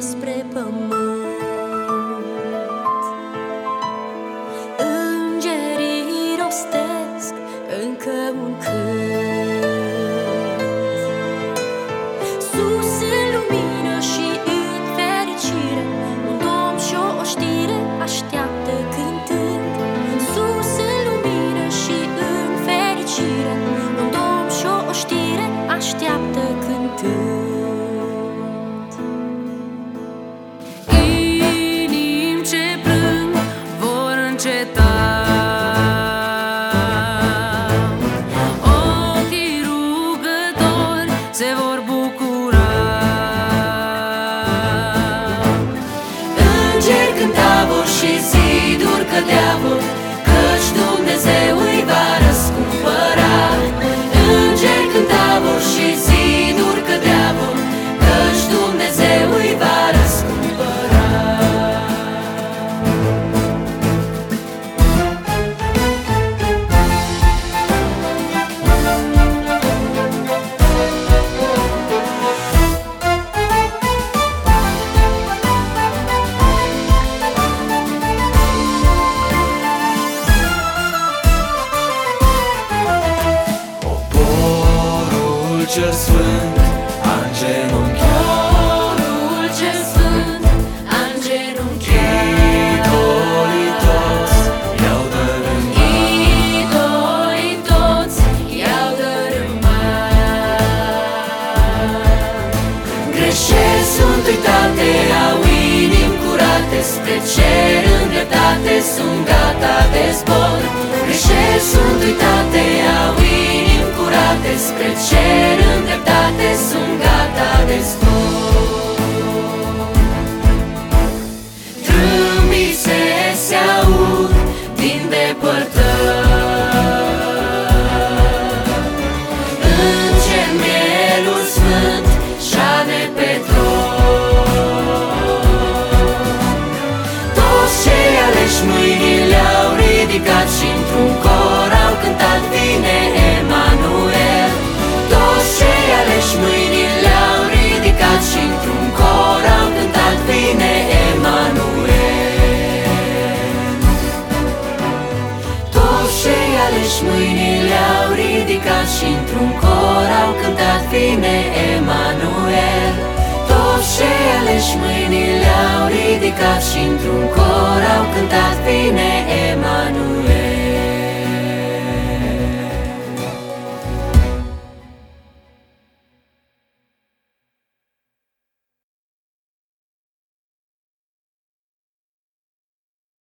despre pământ. Ce sfânt a îngenunchiat sunt uitate Au inimi curate Spre cer îndreptate Sunt gata de zbor. Greșeli sunt uitate Au inimi curate Spre cer eres. și într-un cor au cântat fine Emanuel. Toți și ele și mâinile au ridicat și într-un